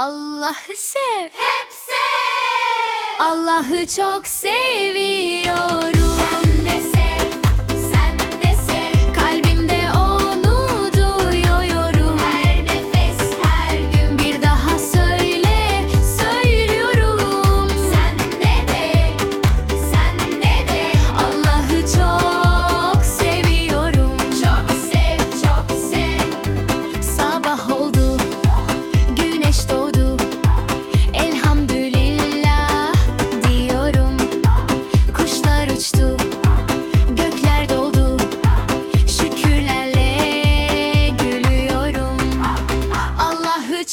Allah'ı sev. Hep sev. Allah'ı çok seviyorum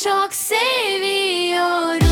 çok seviyorum.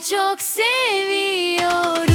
çok seviyorum.